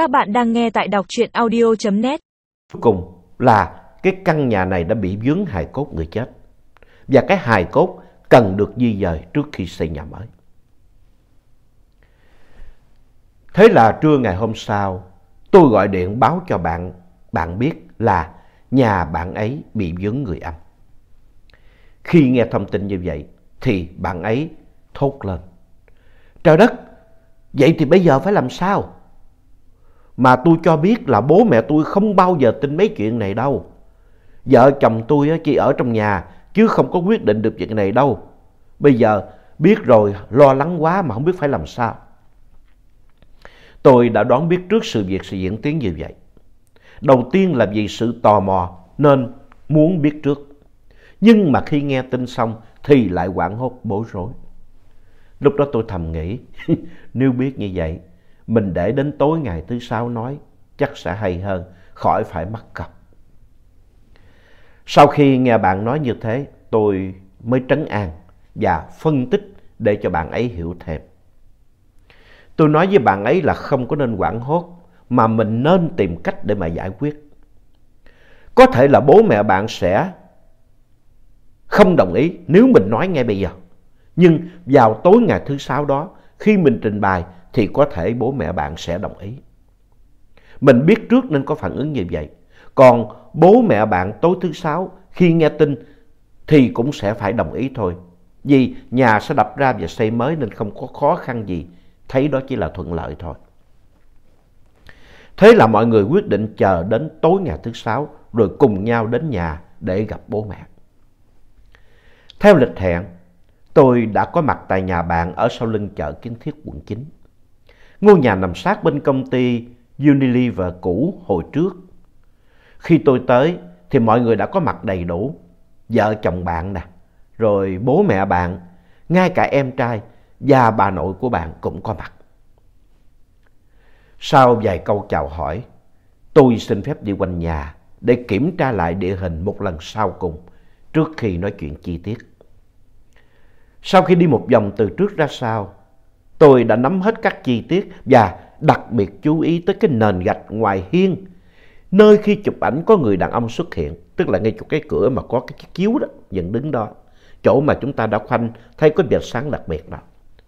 Các bạn đang nghe tại đọc truyện audio.net. Cuối cùng là cái căn nhà này đã bị vướng hài cốt người chết. Và cái hài cốt cần được di dời trước khi xây nhà mới. Thế là trưa ngày hôm sau, tôi gọi điện báo cho bạn, bạn biết là nhà bạn ấy bị vướng người âm. Khi nghe thông tin như vậy thì bạn ấy thốt lên. Trời đất, vậy thì bây giờ phải làm sao? Mà tôi cho biết là bố mẹ tôi không bao giờ tin mấy chuyện này đâu. Vợ chồng tôi chỉ ở trong nhà chứ không có quyết định được chuyện này đâu. Bây giờ biết rồi lo lắng quá mà không biết phải làm sao. Tôi đã đoán biết trước sự việc sẽ diễn tiến như vậy. Đầu tiên là vì sự tò mò nên muốn biết trước. Nhưng mà khi nghe tin xong thì lại quảng hốt bối rối. Lúc đó tôi thầm nghĩ, nếu biết như vậy, mình để đến tối ngày thứ sáu nói chắc sẽ hay hơn, khỏi phải mắc cọc. Sau khi nghe bạn nói như thế, tôi mới trấn an và phân tích để cho bạn ấy hiểu thêm. Tôi nói với bạn ấy là không có nên quảng hốt, mà mình nên tìm cách để mà giải quyết. Có thể là bố mẹ bạn sẽ không đồng ý nếu mình nói ngay bây giờ. Nhưng vào tối ngày thứ sáu đó, khi mình trình bày thì có thể bố mẹ bạn sẽ đồng ý. Mình biết trước nên có phản ứng như vậy. Còn bố mẹ bạn tối thứ sáu khi nghe tin thì cũng sẽ phải đồng ý thôi. Vì nhà sẽ đập ra và xây mới nên không có khó khăn gì. Thấy đó chỉ là thuận lợi thôi. Thế là mọi người quyết định chờ đến tối ngày thứ sáu rồi cùng nhau đến nhà để gặp bố mẹ. Theo lịch hẹn, tôi đã có mặt tại nhà bạn ở sau lưng chợ Kiến Thiết quận 9. Ngôi nhà nằm sát bên công ty Unilever cũ hồi trước. Khi tôi tới thì mọi người đã có mặt đầy đủ. Vợ chồng bạn nè, rồi bố mẹ bạn, ngay cả em trai và bà nội của bạn cũng có mặt. Sau vài câu chào hỏi, tôi xin phép đi quanh nhà để kiểm tra lại địa hình một lần sau cùng trước khi nói chuyện chi tiết. Sau khi đi một vòng từ trước ra sau, tôi đã nắm hết các chi tiết và đặc biệt chú ý tới cái nền gạch ngoài hiên, nơi khi chụp ảnh có người đàn ông xuất hiện, tức là ngay chỗ cái cửa mà có cái chiếu đó, dựng đứng đó, chỗ mà chúng ta đã khoanh thấy có vệt sáng đặc biệt đó.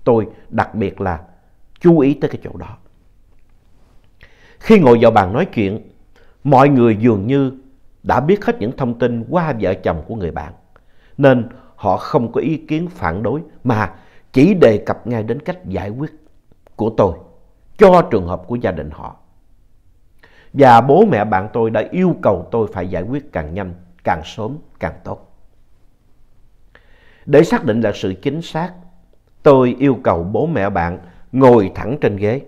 Tôi đặc biệt là chú ý tới cái chỗ đó. Khi ngồi vào bàn nói chuyện, mọi người dường như đã biết hết những thông tin qua vợ chồng của người bạn, nên họ không có ý kiến phản đối mà chỉ đề cập ngay đến cách giải quyết của tôi cho trường hợp của gia đình họ. Và bố mẹ bạn tôi đã yêu cầu tôi phải giải quyết càng nhanh, càng sớm, càng tốt. Để xác định là sự chính xác, tôi yêu cầu bố mẹ bạn ngồi thẳng trên ghế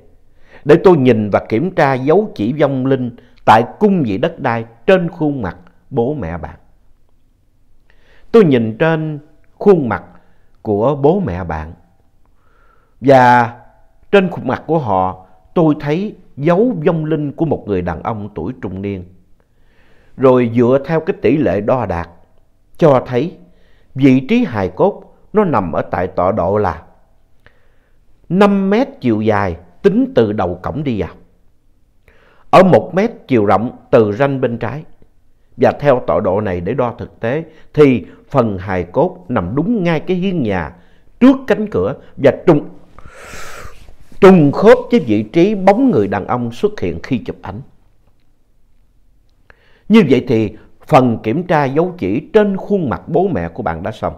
để tôi nhìn và kiểm tra dấu chỉ vong linh tại cung vị đất đai trên khuôn mặt bố mẹ bạn. Tôi nhìn trên khuôn mặt của bố mẹ bạn và trên khuôn mặt của họ, tôi thấy dấu vong linh của một người đàn ông tuổi trung niên. Rồi dựa theo cái tỷ lệ đo đạc, cho thấy vị trí hài cốt nó nằm ở tại tọa độ là 5 mét chiều dài tính từ đầu cổng đi vào. Ở 1 mét chiều rộng từ ranh bên trái. Và theo tọa độ này để đo thực tế thì phần hài cốt nằm đúng ngay cái hiên nhà trước cánh cửa và trùng, trùng khớp với vị trí bóng người đàn ông xuất hiện khi chụp ảnh. Như vậy thì phần kiểm tra dấu chỉ trên khuôn mặt bố mẹ của bạn đã xong.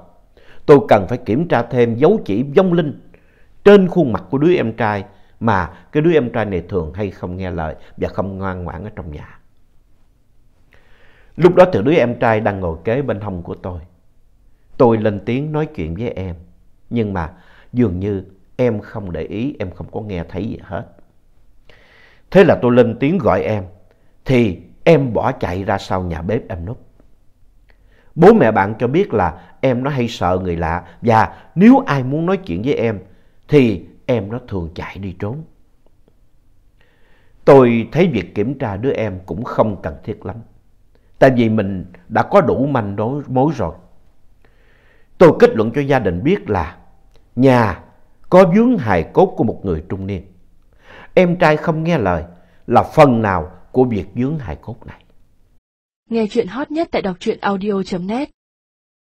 Tôi cần phải kiểm tra thêm dấu chỉ vong linh trên khuôn mặt của đứa em trai mà cái đứa em trai này thường hay không nghe lời và không ngoan ngoãn ở trong nhà. Lúc đó từ đứa em trai đang ngồi kế bên hông của tôi. Tôi lên tiếng nói chuyện với em, nhưng mà dường như em không để ý, em không có nghe thấy gì hết. Thế là tôi lên tiếng gọi em, thì em bỏ chạy ra sau nhà bếp em núp. Bố mẹ bạn cho biết là em nó hay sợ người lạ và nếu ai muốn nói chuyện với em thì em nó thường chạy đi trốn. Tôi thấy việc kiểm tra đứa em cũng không cần thiết lắm. Tại vì mình đã có đủ manh mối rồi. Tôi kết luận cho gia đình biết là nhà có vướng hài cốt của một người trung niên. Em trai không nghe lời, là phần nào của việc vướng hài cốt này. Nghe chuyện hot nhất tại đọc truyện audio.net